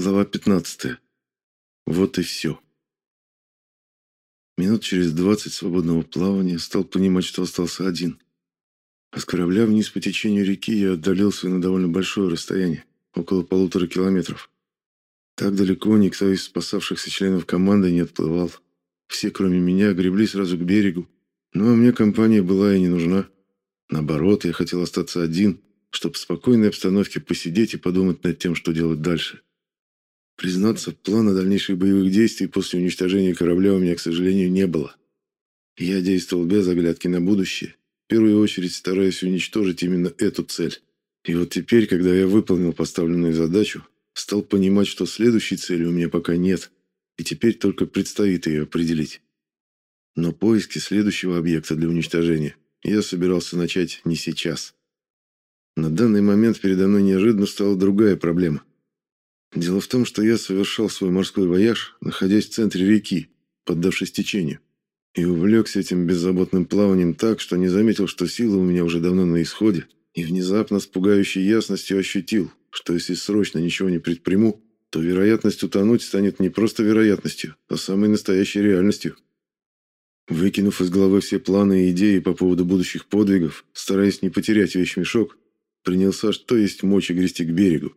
Глава 15. Вот и все. Минут через двадцать свободного плавания стал понимать, что остался один. А с корабля вниз по течению реки я отдалился на довольно большое расстояние, около полутора километров. Так далеко никто из спасавшихся членов команды не отплывал. Все, кроме меня, гребли сразу к берегу. Ну а мне компания была и не нужна. Наоборот, я хотел остаться один, чтобы в спокойной обстановке посидеть и подумать над тем, что делать дальше. Признаться, плана дальнейших боевых действий после уничтожения корабля у меня, к сожалению, не было. Я действовал без оглядки на будущее, в первую очередь стараясь уничтожить именно эту цель. И вот теперь, когда я выполнил поставленную задачу, стал понимать, что следующей цели у меня пока нет, и теперь только предстоит ее определить. Но поиски следующего объекта для уничтожения я собирался начать не сейчас. На данный момент передо мной неожиданно стала другая проблема. Дело в том, что я совершал свой морской вояж, находясь в центре реки, поддавшись течению, и увлекся этим беззаботным плаванием так, что не заметил, что силы у меня уже давно на исходе, и внезапно с пугающей ясностью ощутил, что если срочно ничего не предприму, то вероятность утонуть станет не просто вероятностью, а самой настоящей реальностью. Выкинув из головы все планы и идеи по поводу будущих подвигов, стараясь не потерять вещмешок, принялся что есть мочи грести к берегу.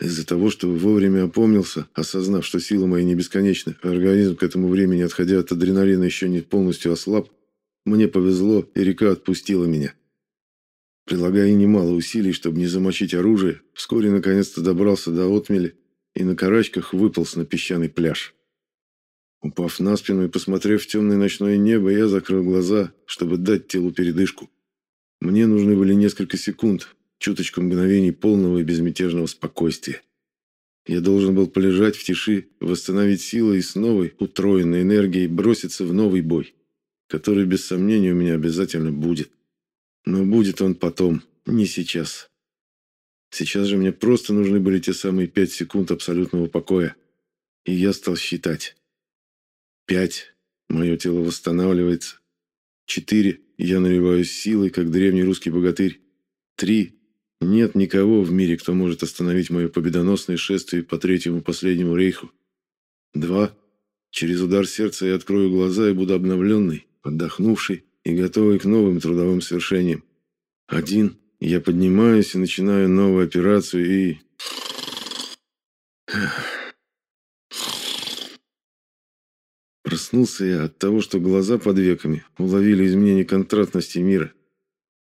Из-за того, что вовремя опомнился, осознав, что силы мои не бесконечны, а организм к этому времени, отходя от адреналина, еще не полностью ослаб, мне повезло, и река отпустила меня. Прилагая немало усилий, чтобы не замочить оружие, вскоре наконец-то добрался до отмели и на карачках выполз на песчаный пляж. Упав на спину и посмотрев в темное ночное небо, я закрыл глаза, чтобы дать телу передышку. Мне нужны были несколько секунд, чуточку мгновений полного и безмятежного спокойствия. Я должен был полежать в тиши, восстановить силы и с новой, утроенной энергией броситься в новый бой, который, без сомнения, у меня обязательно будет. Но будет он потом, не сейчас. Сейчас же мне просто нужны были те самые пять секунд абсолютного покоя. И я стал считать. Пять. Мое тело восстанавливается. Четыре. Я наливаюсь силой, как древний русский богатырь. Три. Нет никого в мире, кто может остановить мое победоносное шествие по третьему последнему рейху. Два. Через удар сердца я открою глаза и буду обновленный, отдохнувший и готовый к новым трудовым свершениям. Один. Я поднимаюсь и начинаю новую операцию и... Проснулся я от того, что глаза под веками уловили изменение контрастности мира.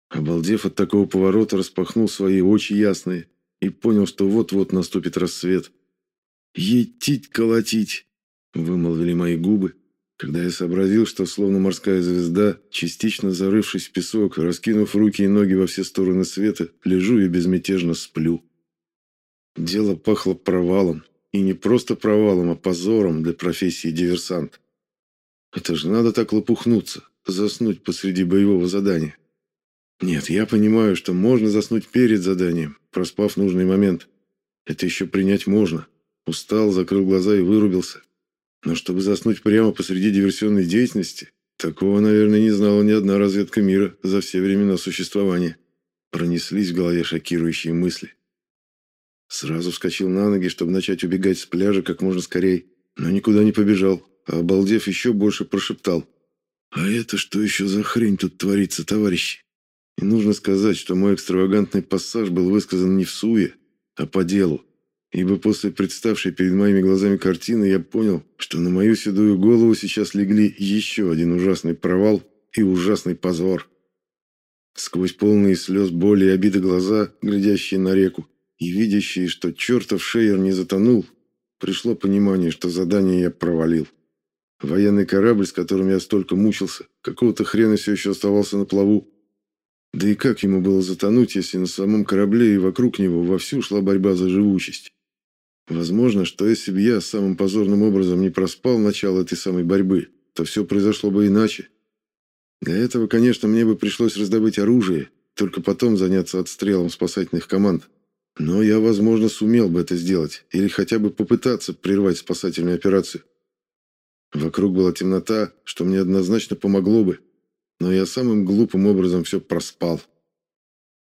Обалдев от такого поворота, распахнул свои очи ясные и понял, что вот-вот наступит рассвет. «Етить, колотить!» — вымолвили мои губы, когда я сообразил, что, словно морская звезда, частично зарывшись в песок, раскинув руки и ноги во все стороны света, лежу и безмятежно сплю. Дело пахло провалом, и не просто провалом, а позором для профессии диверсант. Это же надо так лопухнуться, заснуть посреди боевого задания. Нет, я понимаю, что можно заснуть перед заданием, проспав нужный момент. Это еще принять можно. Устал, закрыл глаза и вырубился. Но чтобы заснуть прямо посреди диверсионной деятельности, такого, наверное, не знала ни одна разведка мира за все времена существования. Пронеслись в голове шокирующие мысли. Сразу вскочил на ноги, чтобы начать убегать с пляжа как можно скорее, но никуда не побежал, а обалдев еще больше прошептал. «А это что еще за хрень тут творится, товарищи?» И нужно сказать, что мой экстравагантный пассаж был высказан не в суе, а по делу. Ибо после представшей перед моими глазами картины я понял, что на мою седую голову сейчас легли еще один ужасный провал и ужасный позор. Сквозь полные слез боли и обиды глаза, глядящие на реку, и видящие, что чертов шейер не затонул, пришло понимание, что задание я провалил. Военный корабль, с которым я столько мучился, какого-то хрена все еще оставался на плаву, да и как ему было затонуть, если на самом корабле и вокруг него вовсю шла борьба за живучесть? Возможно, что если бы я самым позорным образом не проспал начало этой самой борьбы, то все произошло бы иначе. Для этого, конечно, мне бы пришлось раздобыть оружие, только потом заняться отстрелом спасательных команд. Но я, возможно, сумел бы это сделать, или хотя бы попытаться прервать спасательную операцию. Вокруг была темнота, что мне однозначно помогло бы, но я самым глупым образом все проспал.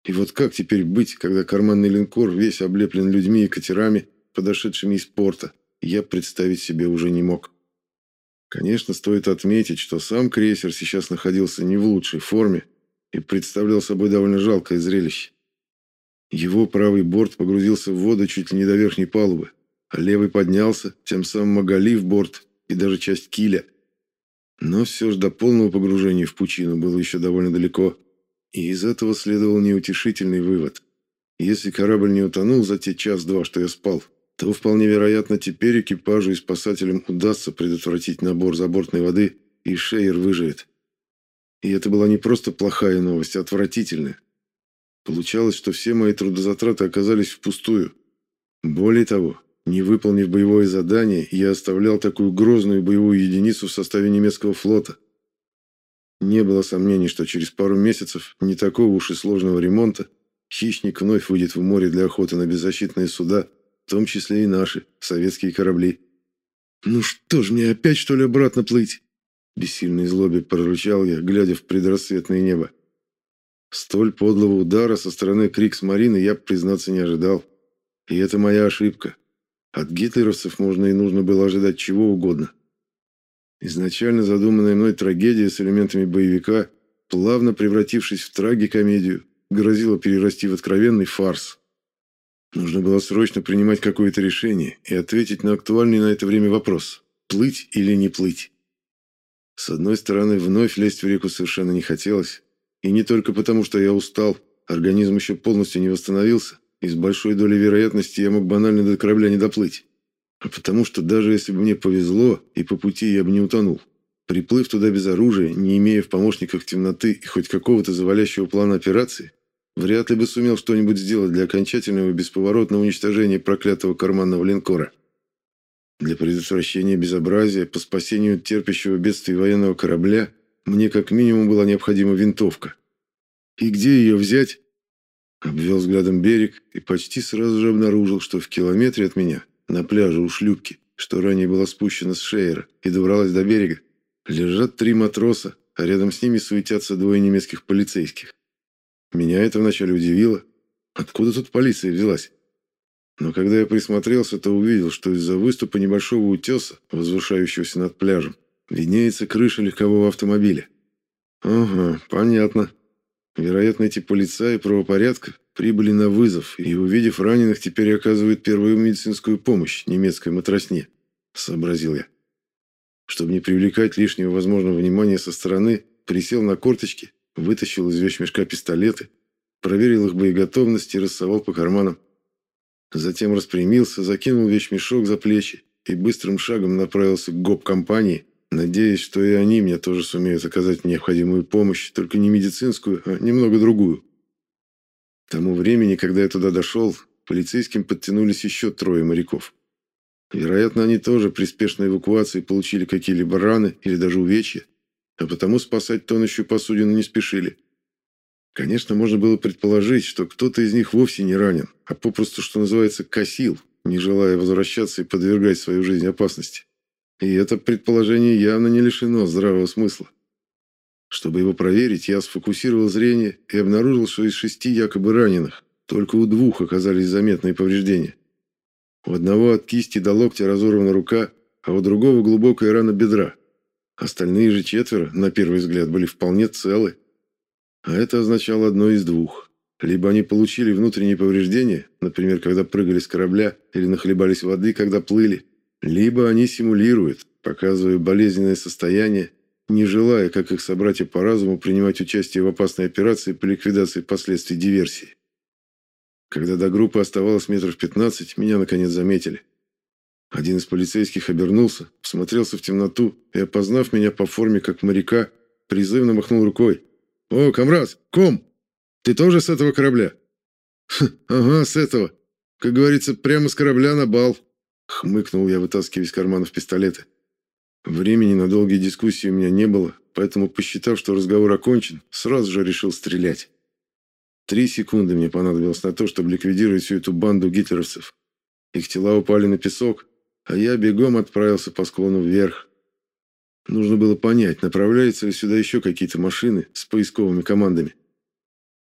И вот как теперь быть, когда карманный линкор весь облеплен людьми и катерами, подошедшими из порта, я представить себе уже не мог. Конечно, стоит отметить, что сам крейсер сейчас находился не в лучшей форме и представлял собой довольно жалкое зрелище. Его правый борт погрузился в воду чуть ли не до верхней палубы, а левый поднялся, тем самым оголив борт и даже часть киля. Но все же до полного погружения в пучину было еще довольно далеко, и из этого следовал неутешительный вывод. Если корабль не утонул за те час-два, что я спал, то вполне вероятно теперь экипажу и спасателям удастся предотвратить набор забортной воды, и Шейер выживет. И это была не просто плохая новость, а отвратительная. Получалось, что все мои трудозатраты оказались впустую. Более того, не выполнив боевое задание, я оставлял такую грозную боевую единицу в составе немецкого флота. Не было сомнений, что через пару месяцев не такого уж и сложного ремонта хищник вновь выйдет в море для охоты на беззащитные суда, в том числе и наши, советские корабли. «Ну что ж, мне опять, что ли, обратно плыть?» Бессильной злобе прорычал я, глядя в предрассветное небо. Столь подлого удара со стороны Крикс-Марины я, признаться, не ожидал. И это моя ошибка. От гитлеровцев можно и нужно было ожидать чего угодно. Изначально задуманная мной трагедия с элементами боевика, плавно превратившись в трагикомедию, грозила перерасти в откровенный фарс. Нужно было срочно принимать какое-то решение и ответить на актуальный на это время вопрос – плыть или не плыть. С одной стороны, вновь лезть в реку совершенно не хотелось, и не только потому, что я устал, организм еще полностью не восстановился, и с большой долей вероятности я мог банально до корабля не доплыть. А потому что даже если бы мне повезло, и по пути я бы не утонул, приплыв туда без оружия, не имея в помощниках темноты и хоть какого-то завалящего плана операции, вряд ли бы сумел что-нибудь сделать для окончательного и бесповоротного уничтожения проклятого карманного линкора. Для предотвращения безобразия по спасению терпящего бедствий военного корабля – мне как минимум была необходима винтовка. И где ее взять? Обвел взглядом берег и почти сразу же обнаружил, что в километре от меня, на пляже у шлюпки, что ранее была спущена с шейера и добралась до берега, лежат три матроса, а рядом с ними суетятся двое немецких полицейских. Меня это вначале удивило. Откуда тут полиция взялась? Но когда я присмотрелся, то увидел, что из-за выступа небольшого утеса, возвышающегося над пляжем, Виднеется крыша легкового автомобиля. Ага, понятно. Вероятно, эти полицаи правопорядка прибыли на вызов и, увидев раненых, теперь оказывают первую медицинскую помощь немецкой матросне, сообразил я. Чтобы не привлекать лишнего возможного внимания со стороны, присел на корточки, вытащил из вещмешка пистолеты, проверил их боеготовность и рассовал по карманам. Затем распрямился, закинул вещмешок за плечи и быстрым шагом направился к гоп-компании, Надеюсь, что и они мне тоже сумеют оказать необходимую помощь, только не медицинскую, а немного другую. К тому времени, когда я туда дошел, полицейским подтянулись еще трое моряков. Вероятно, они тоже при спешной эвакуации получили какие-либо раны или даже увечья, а потому спасать тонущую посудину не спешили. Конечно, можно было предположить, что кто-то из них вовсе не ранен, а попросту, что называется, косил, не желая возвращаться и подвергать свою жизнь опасности. И это предположение явно не лишено здравого смысла. Чтобы его проверить, я сфокусировал зрение и обнаружил, что из шести якобы раненых только у двух оказались заметные повреждения. У одного от кисти до локтя разорвана рука, а у другого глубокая рана бедра. Остальные же четверо, на первый взгляд, были вполне целы. А это означало одно из двух. Либо они получили внутренние повреждения, например, когда прыгали с корабля или нахлебались воды, когда плыли, либо они симулируют, показывая болезненное состояние, не желая, как их собратья по разуму, принимать участие в опасной операции по ликвидации последствий диверсии. Когда до группы оставалось метров 15, меня наконец заметили. Один из полицейских обернулся, посмотрелся в темноту и, опознав меня по форме как моряка, призывно махнул рукой. «О, комрад, ком! Ты тоже с этого корабля?» «Хм, «Ага, с этого. Как говорится, прямо с корабля на бал», Хмыкнул я, вытаскивая из карманов пистолеты. Времени на долгие дискуссии у меня не было, поэтому, посчитав, что разговор окончен, сразу же решил стрелять. Три секунды мне понадобилось на то, чтобы ликвидировать всю эту банду гитлеровцев. Их тела упали на песок, а я бегом отправился по склону вверх. Нужно было понять, направляются ли сюда еще какие-то машины с поисковыми командами.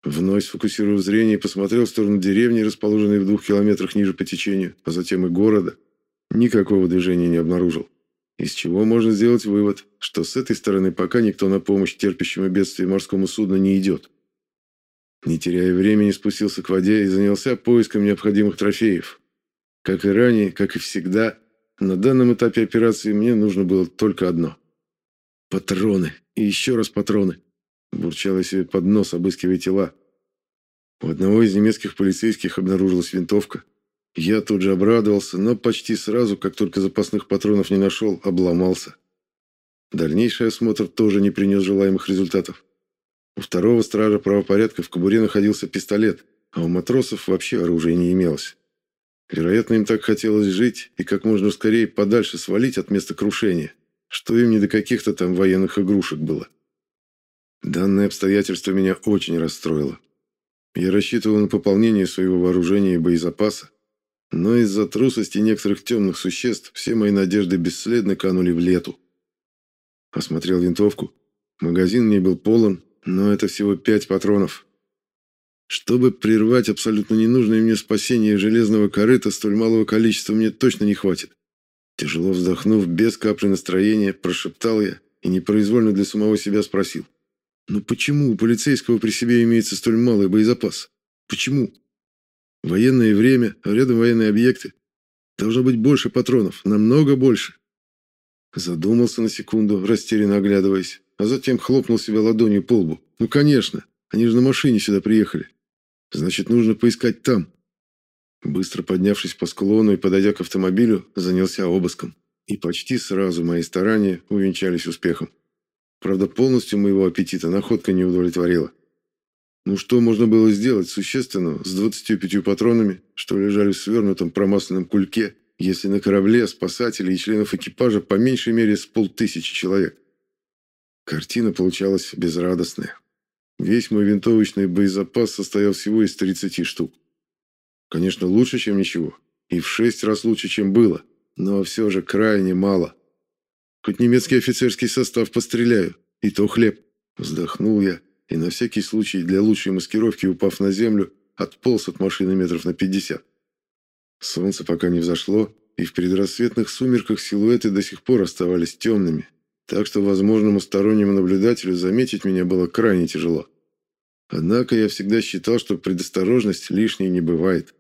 Вновь сфокусировав зрение, посмотрел в сторону деревни, расположенной в двух километрах ниже по течению, а затем и города. Никакого движения не обнаружил. Из чего можно сделать вывод, что с этой стороны пока никто на помощь терпящему бедствие морскому судну не идет. Не теряя времени, спустился к воде и занялся поиском необходимых трофеев. Как и ранее, как и всегда, на данном этапе операции мне нужно было только одно. Патроны. И еще раз патроны. Бурчал я себе под нос, обыскивая тела. У одного из немецких полицейских обнаружилась винтовка. Я тут же обрадовался, но почти сразу, как только запасных патронов не нашел, обломался. Дальнейший осмотр тоже не принес желаемых результатов. У второго стража правопорядка в кобуре находился пистолет, а у матросов вообще оружия не имелось. Вероятно, им так хотелось жить и как можно скорее подальше свалить от места крушения, что им не до каких-то там военных игрушек было. Данное обстоятельство меня очень расстроило. Я рассчитывал на пополнение своего вооружения и боезапаса, но из-за трусости некоторых темных существ все мои надежды бесследно канули в лету. Осмотрел винтовку. Магазин в был полон, но это всего пять патронов. Чтобы прервать абсолютно ненужное мне спасение железного корыта, столь малого количества мне точно не хватит. Тяжело вздохнув, без капли настроения, прошептал я и непроизвольно для самого себя спросил. Но почему у полицейского при себе имеется столь малый боезапас? Почему? Военное время, а рядом военные объекты. Должно быть больше патронов, намного больше. Задумался на секунду, растерянно оглядываясь, а затем хлопнул себя ладонью по лбу. Ну, конечно, они же на машине сюда приехали. Значит, нужно поискать там. Быстро поднявшись по склону и подойдя к автомобилю, занялся обыском. И почти сразу мои старания увенчались успехом. Правда, полностью моего аппетита находка не удовлетворила. Ну что можно было сделать существенно с 25 патронами, что лежали в свернутом промасленном кульке, если на корабле спасателей и членов экипажа по меньшей мере с полтысячи человек? Картина получалась безрадостная. Весь мой винтовочный боезапас состоял всего из 30 штук. Конечно, лучше, чем ничего. И в шесть раз лучше, чем было. Но все же крайне мало. Хоть немецкий офицерский состав постреляю, и то хлеб. Вздохнул я и на всякий случай для лучшей маскировки, упав на землю, отполз от машины метров на пятьдесят. Солнце пока не взошло, и в предрассветных сумерках силуэты до сих пор оставались темными, так что возможному стороннему наблюдателю заметить меня было крайне тяжело. Однако я всегда считал, что предосторожность лишней не бывает.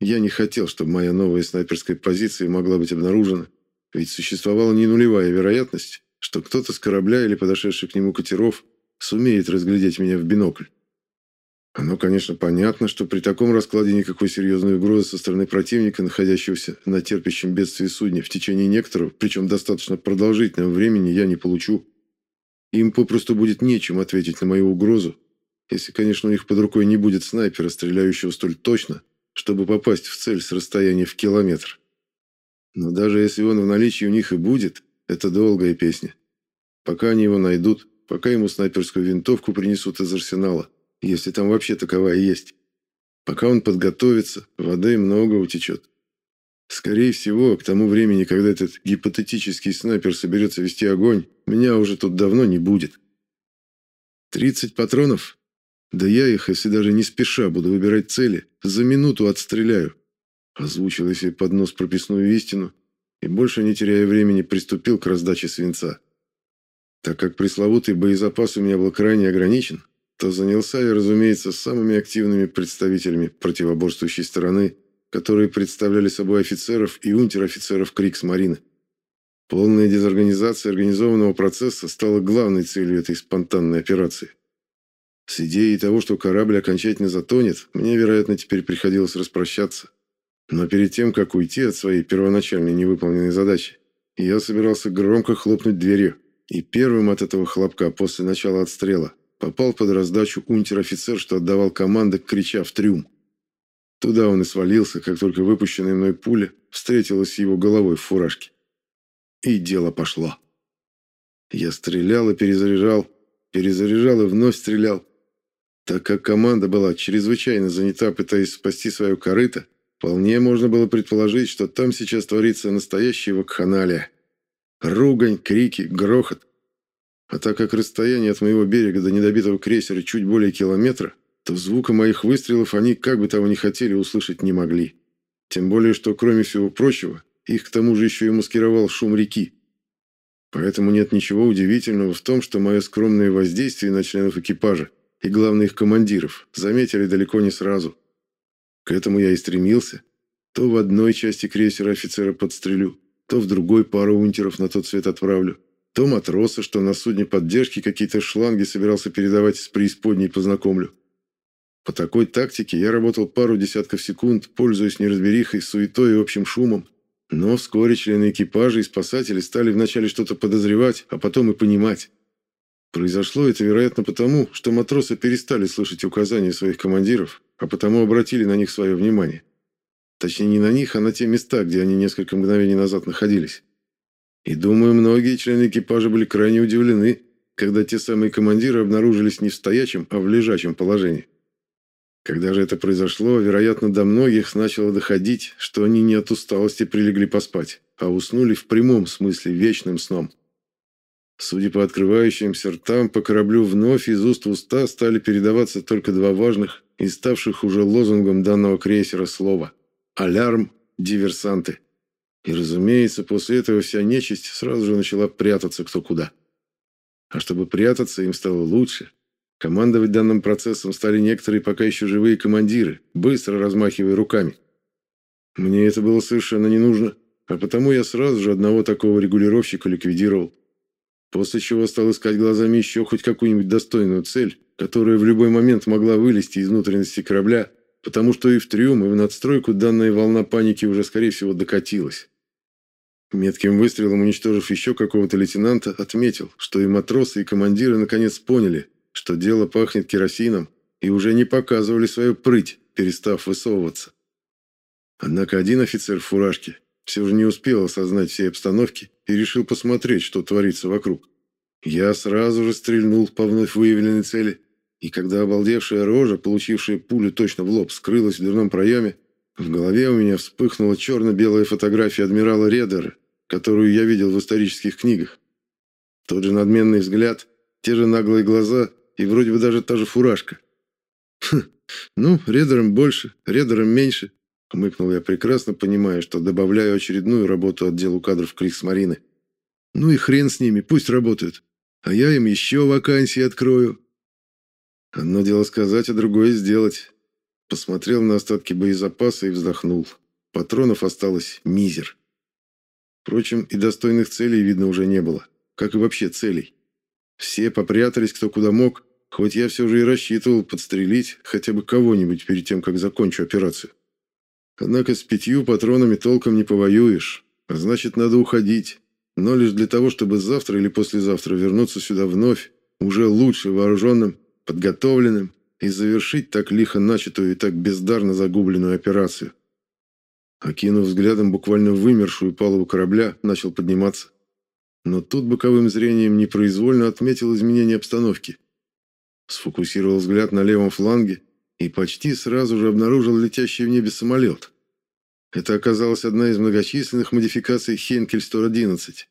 Я не хотел, чтобы моя новая снайперская позиция могла быть обнаружена, ведь существовала не нулевая вероятность, что кто-то с корабля или подошедший к нему катеров сумеет разглядеть меня в бинокль. Оно, конечно, понятно, что при таком раскладе никакой серьезной угрозы со стороны противника, находящегося на терпящем бедствии судне в течение некоторого, причем достаточно продолжительного времени, я не получу. Им попросту будет нечем ответить на мою угрозу, если, конечно, у них под рукой не будет снайпера, стреляющего столь точно, чтобы попасть в цель с расстояния в километр. Но даже если он в наличии у них и будет, это долгая песня. Пока они его найдут, пока ему снайперскую винтовку принесут из арсенала, если там вообще таковая есть. Пока он подготовится, воды много утечет. Скорее всего, к тому времени, когда этот гипотетический снайпер соберется вести огонь, меня уже тут давно не будет. 30 патронов? Да я их, если даже не спеша буду выбирать цели, за минуту отстреляю. Озвучил я себе под нос прописную истину и, больше не теряя времени, приступил к раздаче свинца. Так как пресловутый боезапас у меня был крайне ограничен, то занялся я, разумеется, самыми активными представителями противоборствующей стороны, которые представляли собой офицеров и унтер-офицеров Крикс-Марины. Полная дезорганизация организованного процесса стала главной целью этой спонтанной операции. С идеей того, что корабль окончательно затонет, мне, вероятно, теперь приходилось распрощаться. Но перед тем, как уйти от своей первоначальной невыполненной задачи, я собирался громко хлопнуть дверью. И первым от этого хлопка после начала отстрела попал под раздачу унтер-офицер, что отдавал команды, крича в трюм. Туда он и свалился, как только выпущенная мной пуля встретилась его головой в фуражке. И дело пошло. Я стрелял и перезаряжал, перезаряжал и вновь стрелял. Так как команда была чрезвычайно занята, пытаясь спасти свое корыто, Вполне можно было предположить, что там сейчас творится настоящая вакханалия. Ругань, крики, грохот. А так как расстояние от моего берега до недобитого крейсера чуть более километра, то звука моих выстрелов они, как бы того ни хотели, услышать не могли. Тем более, что, кроме всего прочего, их к тому же еще и маскировал шум реки. Поэтому нет ничего удивительного в том, что мое скромное воздействие на членов экипажа и, главное, их командиров заметили далеко не сразу. К этому я и стремился. То в одной части крейсера офицера подстрелю, то в другой пару унтеров на тот свет отправлю, то матроса, что на судне поддержки какие-то шланги собирался передавать с преисподней, познакомлю. По такой тактике я работал пару десятков секунд, пользуясь неразберихой, суетой и общим шумом. Но вскоре члены экипажа и спасатели стали вначале что-то подозревать, а потом и понимать. Произошло это, вероятно, потому, что матросы перестали слышать указания своих командиров, а потому обратили на них свое внимание. Точнее, не на них, а на те места, где они несколько мгновений назад находились. И думаю, многие члены экипажа были крайне удивлены, когда те самые командиры обнаружились не в стоячем, а в лежачем положении. Когда же это произошло, вероятно, до многих начало доходить, что они не от усталости прилегли поспать, а уснули в прямом смысле вечным сном. Судя по открывающимся ртам, по кораблю вновь из уст в уста стали передаваться только два важных и ставших уже лозунгом данного крейсера слова «Алярм! Диверсанты!». И, разумеется, после этого вся нечисть сразу же начала прятаться кто куда. А чтобы прятаться, им стало лучше. Командовать данным процессом стали некоторые пока еще живые командиры, быстро размахивая руками. Мне это было совершенно не нужно, а потому я сразу же одного такого регулировщика ликвидировал. После чего стал искать глазами еще хоть какую-нибудь достойную цель, которая в любой момент могла вылезти из внутренности корабля, потому что и в трюм, и в надстройку данная волна паники уже, скорее всего, докатилась. Метким выстрелом, уничтожив еще какого-то лейтенанта, отметил, что и матросы, и командиры наконец поняли, что дело пахнет керосином, и уже не показывали свою прыть, перестав высовываться. Однако один офицер в фуражке все же не успел осознать всей обстановки и решил посмотреть, что творится вокруг. Я сразу же стрельнул по вновь выявленной цели, и когда обалдевшая рожа, получившая пулю точно в лоб, скрылась в дверном проеме, в голове у меня вспыхнула черно-белая фотография адмирала Редера, которую я видел в исторических книгах. Тот же надменный взгляд, те же наглые глаза и вроде бы даже та же фуражка. Хм, ну, Редером больше, Редером меньше, Хмыкнул я прекрасно, понимая, что добавляю очередную работу отделу кадров Криксмарины. Ну и хрен с ними, пусть работают. А я им еще вакансии открою. Одно дело сказать, а другое сделать. Посмотрел на остатки боезапаса и вздохнул. Патронов осталось мизер. Впрочем, и достойных целей видно уже не было. Как и вообще целей. Все попрятались кто куда мог, хоть я все же и рассчитывал подстрелить хотя бы кого-нибудь перед тем, как закончу операцию. Однако с пятью патронами толком не повоюешь, а значит, надо уходить. Но лишь для того, чтобы завтра или послезавтра вернуться сюда вновь, уже лучше вооруженным, подготовленным и завершить так лихо начатую и так бездарно загубленную операцию. Окинув взглядом буквально вымершую палубу корабля, начал подниматься. Но тут боковым зрением непроизвольно отметил изменение обстановки. Сфокусировал взгляд на левом фланге и почти сразу же обнаружил летящий в небе самолет. Это оказалась одна из многочисленных модификаций Хейнкель-111.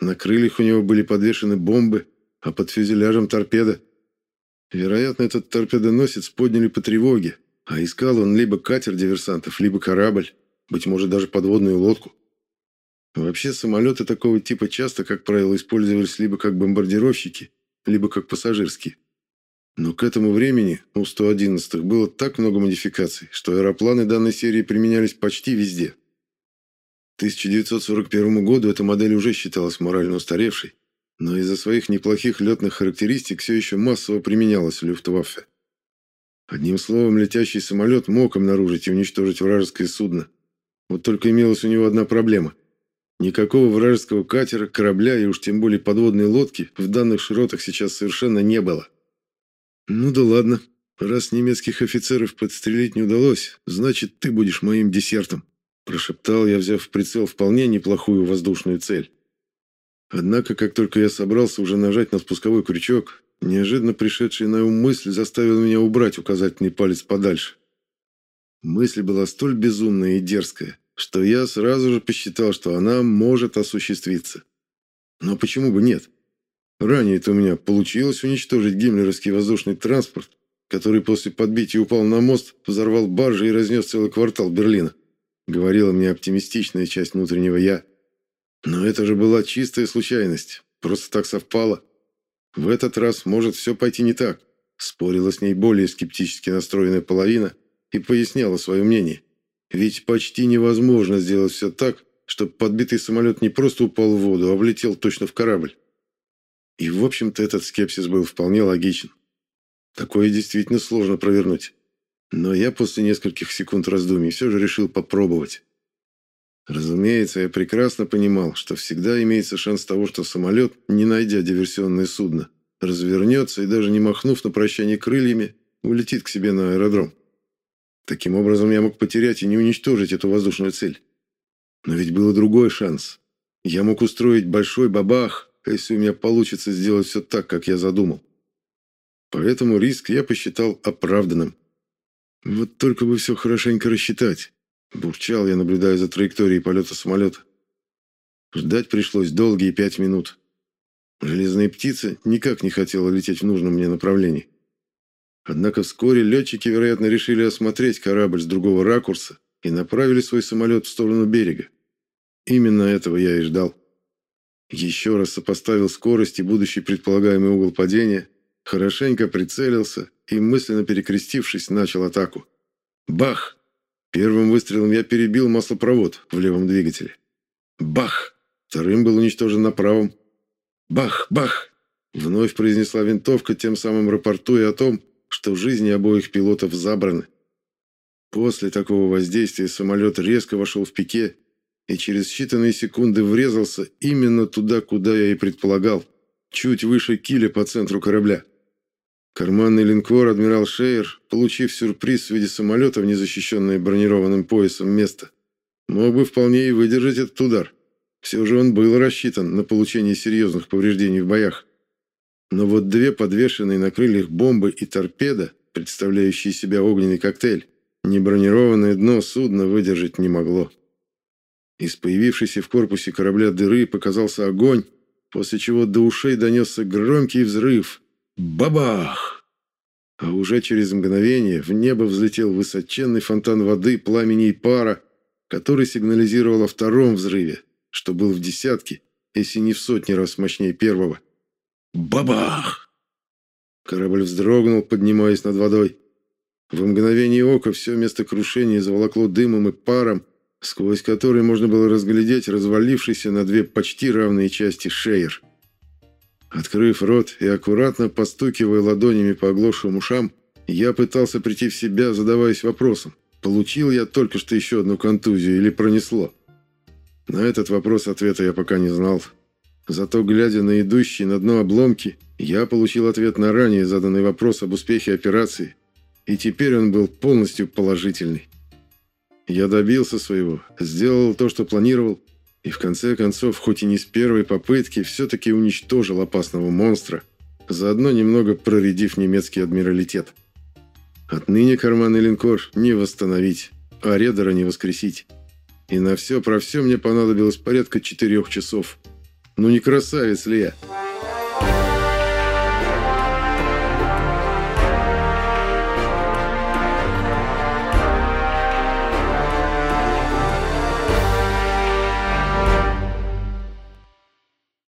На крыльях у него были подвешены бомбы, а под фюзеляжем торпеда. Вероятно, этот торпедоносец подняли по тревоге, а искал он либо катер диверсантов, либо корабль, быть может, даже подводную лодку. Вообще, самолеты такого типа часто, как правило, использовались либо как бомбардировщики, либо как пассажирские. Но к этому времени у 111-х было так много модификаций, что аэропланы данной серии применялись почти везде. К 1941 году эта модель уже считалась морально устаревшей, но из-за своих неплохих летных характеристик все еще массово применялась в Люфтваффе. Одним словом, летящий самолет мог обнаружить и уничтожить вражеское судно. Вот только имелась у него одна проблема. Никакого вражеского катера, корабля и уж тем более подводной лодки в данных широтах сейчас совершенно не было. «Ну да ладно. Раз немецких офицеров подстрелить не удалось, значит, ты будешь моим десертом», прошептал я, взяв в прицел вполне неплохую воздушную цель. Однако, как только я собрался уже нажать на спусковой крючок, неожиданно пришедшая на ум мысль заставила меня убрать указательный палец подальше. Мысль была столь безумная и дерзкая, что я сразу же посчитал, что она может осуществиться. Но почему бы нет? Ранее-то у меня получилось уничтожить гиммлеровский воздушный транспорт, который после подбития упал на мост, взорвал баржи и разнес целый квартал Берлина. Говорила мне оптимистичная часть внутреннего «я». Но это же была чистая случайность. Просто так совпало. В этот раз может все пойти не так. Спорила с ней более скептически настроенная половина и поясняла свое мнение. Ведь почти невозможно сделать все так, чтобы подбитый самолет не просто упал в воду, а влетел точно в корабль. И, в общем-то, этот скепсис был вполне логичен. Такое действительно сложно провернуть. Но я после нескольких секунд раздумий все же решил попробовать. Разумеется, я прекрасно понимал, что всегда имеется шанс того, что самолет, не найдя диверсионное судно, развернется и даже не махнув на прощание крыльями, улетит к себе на аэродром. Таким образом, я мог потерять и не уничтожить эту воздушную цель. Но ведь был другой шанс. Я мог устроить большой бабах, если у меня получится сделать все так, как я задумал. Поэтому риск я посчитал оправданным. Вот только бы все хорошенько рассчитать. Бурчал я, наблюдая за траекторией полета самолета. Ждать пришлось долгие пять минут. Железная птица никак не хотела лететь в нужном мне направлении. Однако вскоре летчики, вероятно, решили осмотреть корабль с другого ракурса и направили свой самолет в сторону берега. Именно этого я и ждал. Еще раз сопоставил скорость и будущий предполагаемый угол падения, хорошенько прицелился и, мысленно перекрестившись, начал атаку. Бах! Первым выстрелом я перебил маслопровод в левом двигателе. Бах! Вторым был уничтожен на правом. Бах! Бах! Вновь произнесла винтовка, тем самым рапортуя о том, что жизни обоих пилотов забраны. После такого воздействия самолет резко вошел в пике и через считанные секунды врезался именно туда, куда я и предполагал, чуть выше киля по центру корабля. Карманный линкор «Адмирал Шейер», получив сюрприз в виде самолета в незащищенное бронированным поясом место, мог бы вполне и выдержать этот удар. Все же он был рассчитан на получение серьезных повреждений в боях. Но вот две подвешенные на крыльях бомбы и торпеда, представляющие себя огненный коктейль, небронированное дно судна выдержать не могло. Из появившейся в корпусе корабля дыры показался огонь, после чего до ушей донесся громкий взрыв – Бабах! А уже через мгновение в небо взлетел высоченный фонтан воды, пламени и пара, который сигнализировал о втором взрыве, что был в десятки, если не в сотни раз мощнее первого. Бабах! Корабль вздрогнул, поднимаясь над водой. В мгновение ока все место крушения заволокло дымом и паром, сквозь который можно было разглядеть развалившийся на две почти равные части шеер. Открыв рот и аккуратно постукивая ладонями по оглохшим ушам, я пытался прийти в себя, задаваясь вопросом, получил я только что еще одну контузию или пронесло. На этот вопрос ответа я пока не знал. Зато, глядя на идущие на дно обломки, я получил ответ на ранее заданный вопрос об успехе операции, и теперь он был полностью положительный. Я добился своего, сделал то, что планировал, и в конце концов, хоть и не с первой попытки, все-таки уничтожил опасного монстра, заодно немного проредив немецкий адмиралитет. Отныне карманный линкор не восстановить, а Редера не воскресить. И на все про все мне понадобилось порядка четырех часов. Ну не красавец ли я?